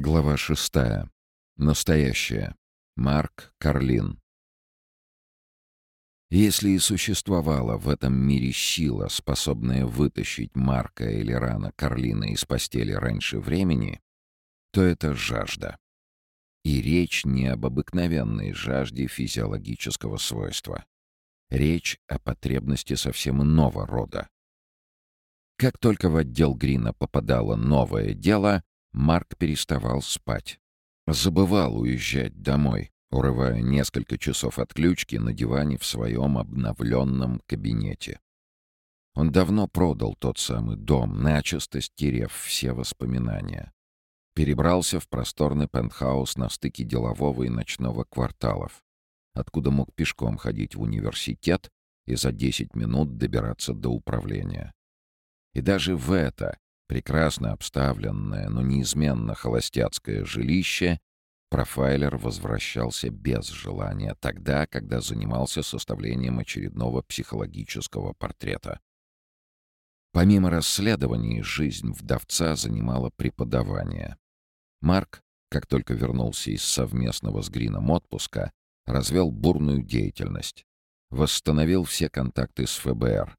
Глава шестая. Настоящее. Марк Карлин. Если и существовала в этом мире сила, способная вытащить Марка или рано Карлина из постели раньше времени, то это жажда. И речь не об обыкновенной жажде физиологического свойства. Речь о потребности совсем иного рода. Как только в отдел Грина попадало новое дело, Марк переставал спать. Забывал уезжать домой, урывая несколько часов отключки на диване в своем обновленном кабинете. Он давно продал тот самый дом, начисто стерев все воспоминания. Перебрался в просторный пентхаус на стыке делового и ночного кварталов, откуда мог пешком ходить в университет и за 10 минут добираться до управления. И даже в это, прекрасно обставленное, но неизменно холостяцкое жилище, профайлер возвращался без желания тогда, когда занимался составлением очередного психологического портрета. Помимо расследований, жизнь вдовца занимала преподавание. Марк, как только вернулся из совместного с Грином отпуска, развел бурную деятельность. Восстановил все контакты с ФБР,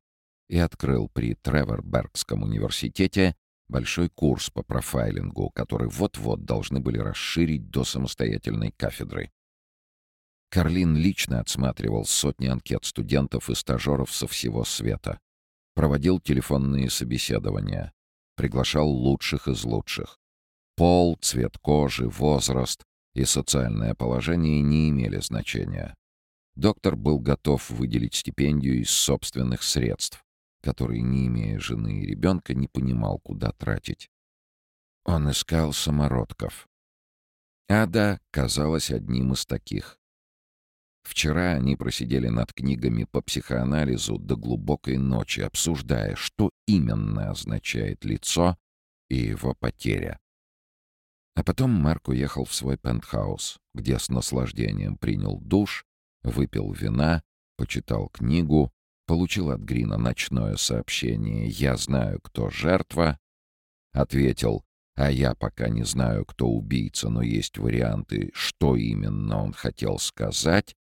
и открыл при Треворбергском университете большой курс по профайлингу, который вот-вот должны были расширить до самостоятельной кафедры. Карлин лично отсматривал сотни анкет студентов и стажеров со всего света, проводил телефонные собеседования, приглашал лучших из лучших. Пол, цвет кожи, возраст и социальное положение не имели значения. Доктор был готов выделить стипендию из собственных средств, который, не имея жены и ребенка, не понимал, куда тратить. Он искал самородков. Ада казалась одним из таких. Вчера они просидели над книгами по психоанализу до глубокой ночи, обсуждая, что именно означает лицо и его потеря. А потом Марк уехал в свой пентхаус, где с наслаждением принял душ, выпил вина, почитал книгу Получил от Грина ночное сообщение «Я знаю, кто жертва». Ответил «А я пока не знаю, кто убийца, но есть варианты, что именно он хотел сказать».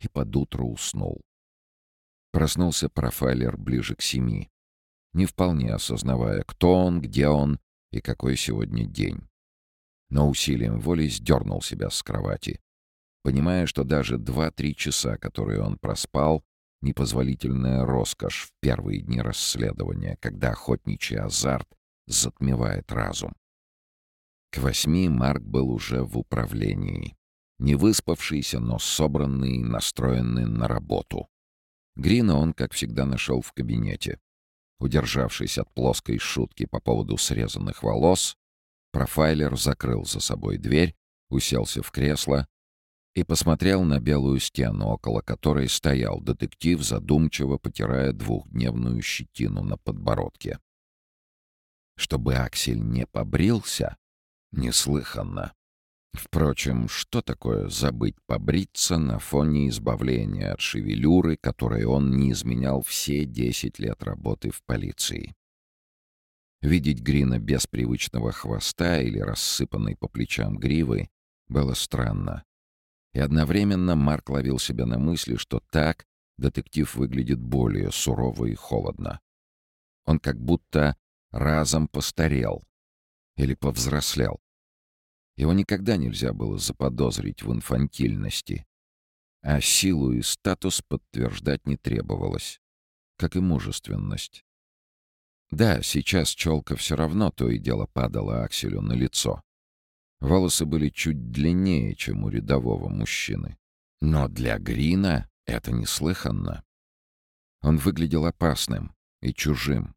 И под утро уснул. Проснулся профайлер ближе к семи, не вполне осознавая, кто он, где он и какой сегодня день. Но усилием воли сдернул себя с кровати, понимая, что даже два-три часа, которые он проспал, непозволительная роскошь в первые дни расследования, когда охотничий азарт затмевает разум. К восьми Марк был уже в управлении. Не выспавшийся, но собранный и настроенный на работу. Грина он, как всегда, нашел в кабинете. Удержавшись от плоской шутки по поводу срезанных волос, профайлер закрыл за собой дверь, уселся в кресло и посмотрел на белую стену, около которой стоял детектив, задумчиво потирая двухдневную щетину на подбородке. Чтобы Аксель не побрился? Неслыханно. Впрочем, что такое забыть побриться на фоне избавления от шевелюры, которой он не изменял все десять лет работы в полиции? Видеть Грина без привычного хвоста или рассыпанной по плечам гривы было странно. И одновременно Марк ловил себя на мысли, что так детектив выглядит более сурово и холодно. Он как будто разом постарел или повзрослел. Его никогда нельзя было заподозрить в инфантильности, а силу и статус подтверждать не требовалось, как и мужественность. Да, сейчас челка все равно то и дело падала Акселю на лицо. Волосы были чуть длиннее, чем у рядового мужчины. Но для Грина это неслыханно. Он выглядел опасным и чужим.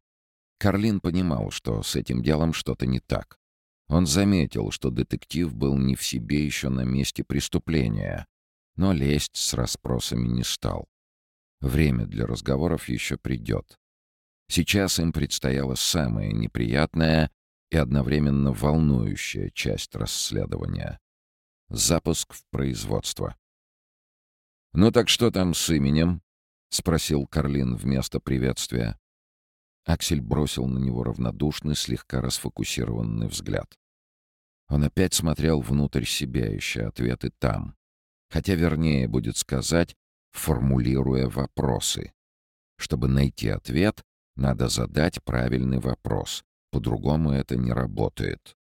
Карлин понимал, что с этим делом что-то не так. Он заметил, что детектив был не в себе еще на месте преступления, но лезть с расспросами не стал. Время для разговоров еще придет. Сейчас им предстояло самое неприятное и одновременно волнующая часть расследования. Запуск в производство. «Ну так что там с именем?» — спросил Карлин вместо приветствия. Аксель бросил на него равнодушный, слегка расфокусированный взгляд. Он опять смотрел внутрь себя, ища ответы там. Хотя вернее будет сказать, формулируя вопросы. Чтобы найти ответ, надо задать правильный вопрос. По-другому это не работает.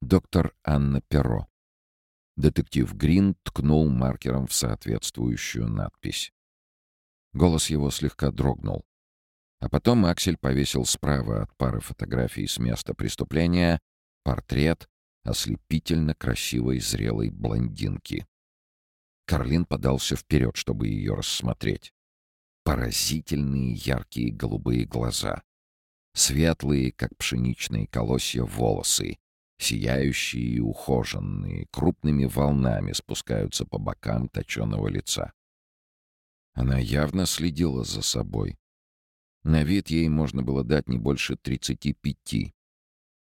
Доктор Анна Перо. Детектив Грин ткнул маркером в соответствующую надпись. Голос его слегка дрогнул. А потом Аксель повесил справа от пары фотографий с места преступления портрет ослепительно красивой зрелой блондинки. Карлин подался вперед, чтобы ее рассмотреть. Поразительные яркие голубые глаза. Светлые, как пшеничные колосья, волосы. Сияющие и ухоженные, крупными волнами спускаются по бокам точеного лица. Она явно следила за собой. На вид ей можно было дать не больше тридцати пяти.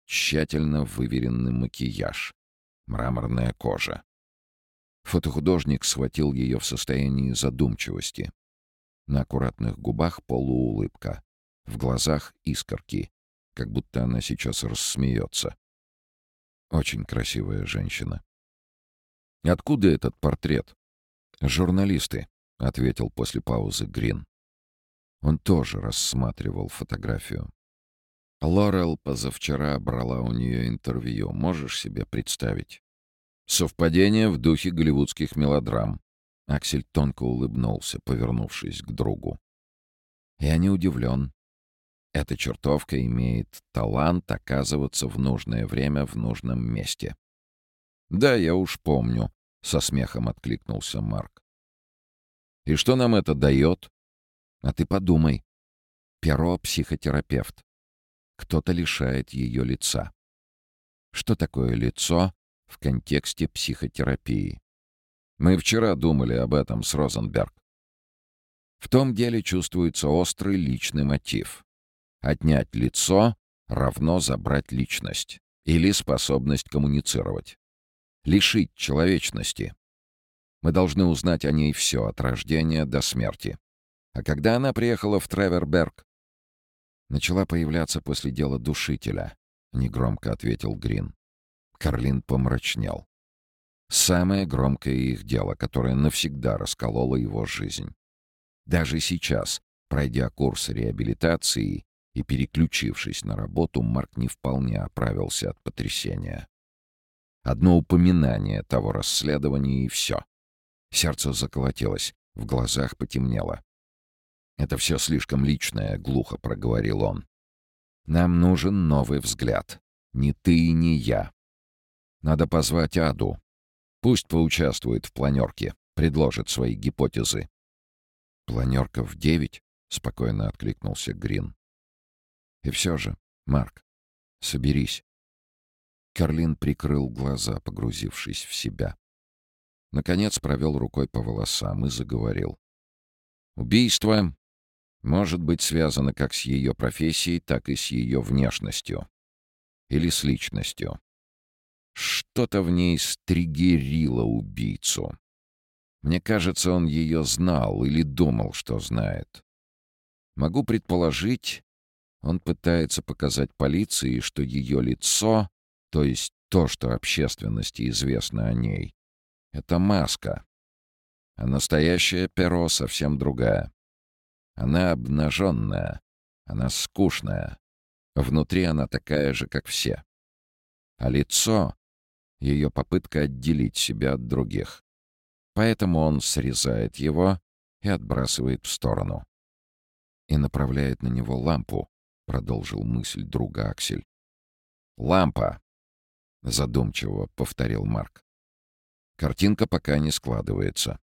Тщательно выверенный макияж, мраморная кожа. Фотохудожник схватил ее в состоянии задумчивости. На аккуратных губах полуулыбка, в глазах искорки, как будто она сейчас рассмеется. Очень красивая женщина. «Откуда этот портрет?» «Журналисты», — ответил после паузы Грин. Он тоже рассматривал фотографию. Лорел позавчера брала у нее интервью. Можешь себе представить? Совпадение в духе голливудских мелодрам. Аксель тонко улыбнулся, повернувшись к другу. Я не удивлен. Эта чертовка имеет талант оказываться в нужное время в нужном месте. «Да, я уж помню», — со смехом откликнулся Марк. «И что нам это дает?» «А ты подумай. Перо — психотерапевт. Кто-то лишает ее лица. Что такое лицо в контексте психотерапии? Мы вчера думали об этом с Розенберг. В том деле чувствуется острый личный мотив. Отнять лицо равно забрать личность или способность коммуницировать. Лишить человечности. Мы должны узнать о ней все от рождения до смерти. А когда она приехала в Треверберг, начала появляться после дела душителя, негромко ответил Грин. Карлин помрачнел. Самое громкое их дело, которое навсегда раскололо его жизнь. Даже сейчас, пройдя курс реабилитации и переключившись на работу, Марк не вполне оправился от потрясения. Одно упоминание того расследования и все. Сердце заколотилось, в глазах потемнело. «Это все слишком личное», — глухо проговорил он. «Нам нужен новый взгляд. Ни ты и ни я. Надо позвать Аду. Пусть поучаствует в планерке, предложит свои гипотезы». «Планерка в девять?» — спокойно откликнулся Грин. «И все же, Марк, соберись». Карлин прикрыл глаза, погрузившись в себя. Наконец провел рукой по волосам и заговорил. «Убийство может быть связано как с ее профессией, так и с ее внешностью. Или с личностью. Что-то в ней стригерило убийцу. Мне кажется, он ее знал или думал, что знает. Могу предположить, он пытается показать полиции, что ее лицо, то есть то, что общественности известно о ней, — это маска. А настоящее перо совсем другая. Она обнаженная, она скучная. Внутри она такая же, как все. А лицо — ее попытка отделить себя от других. Поэтому он срезает его и отбрасывает в сторону. И направляет на него лампу, — продолжил мысль друга Аксель. «Лампа!» — задумчиво повторил Марк. Картинка пока не складывается.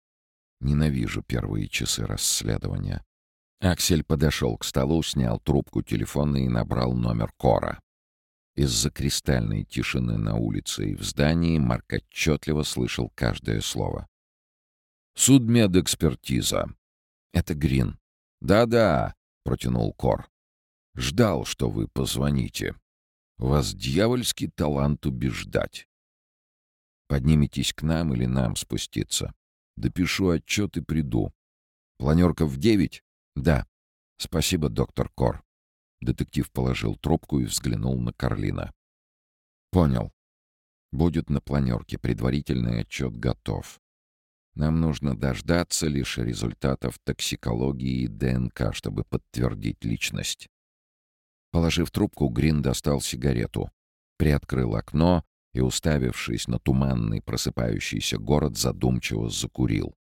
Ненавижу первые часы расследования. Аксель подошел к столу, снял трубку телефона и набрал номер Кора. Из-за кристальной тишины на улице и в здании Марк отчетливо слышал каждое слово. «Судмедэкспертиза». «Это Грин». «Да-да», — протянул Кор. «Ждал, что вы позвоните. У вас дьявольский талант убеждать. Подниметесь к нам или нам спуститься. Допишу отчет и приду. Планерка в девять?» «Да. Спасибо, доктор Кор». Детектив положил трубку и взглянул на Карлина. «Понял. Будет на планерке, предварительный отчет готов. Нам нужно дождаться лишь результатов токсикологии и ДНК, чтобы подтвердить личность. Положив трубку, Грин достал сигарету, приоткрыл окно и, уставившись на туманный просыпающийся город, задумчиво закурил.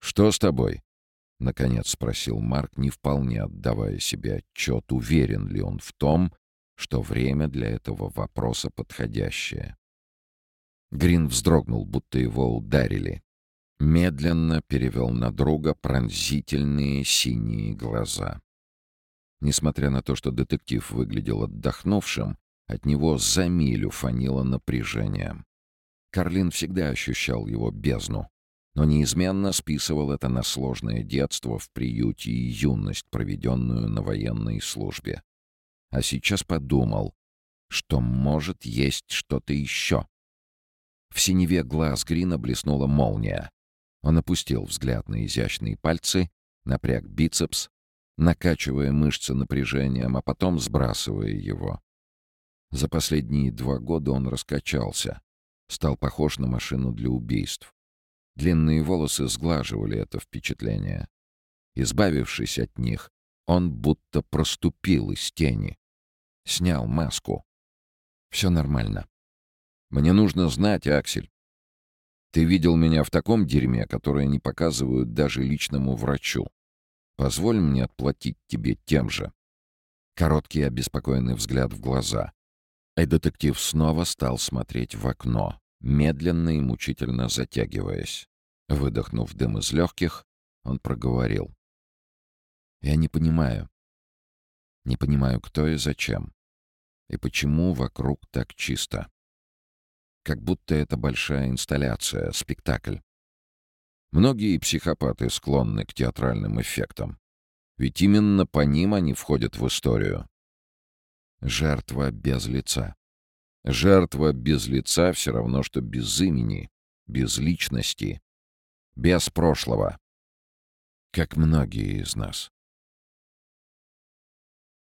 «Что с тобой?» — наконец спросил Марк, не вполне отдавая себе отчет, уверен ли он в том, что время для этого вопроса подходящее. Грин вздрогнул, будто его ударили. Медленно перевел на друга пронзительные синие глаза. Несмотря на то, что детектив выглядел отдохнувшим, от него за милю фанило напряжением. Карлин всегда ощущал его бездну, но неизменно списывал это на сложное детство в приюте и юность, проведенную на военной службе. А сейчас подумал, что может есть что-то еще. В синеве глаз Грина блеснула молния. Он опустил взгляд на изящные пальцы, напряг бицепс, накачивая мышцы напряжением, а потом сбрасывая его. За последние два года он раскачался, стал похож на машину для убийств. Длинные волосы сглаживали это впечатление. Избавившись от них, он будто проступил из тени. Снял маску. Все нормально. Мне нужно знать, Аксель. Ты видел меня в таком дерьме, которое не показывают даже личному врачу. Позволь мне отплатить тебе тем же. Короткий обеспокоенный взгляд в глаза. И детектив снова стал смотреть в окно, медленно и мучительно затягиваясь. Выдохнув дым из легких, он проговорил. «Я не понимаю. Не понимаю, кто и зачем. И почему вокруг так чисто. Как будто это большая инсталляция, спектакль. Многие психопаты склонны к театральным эффектам. Ведь именно по ним они входят в историю. Жертва без лица. Жертва без лица все равно, что без имени, без личности, без прошлого. Как многие из нас.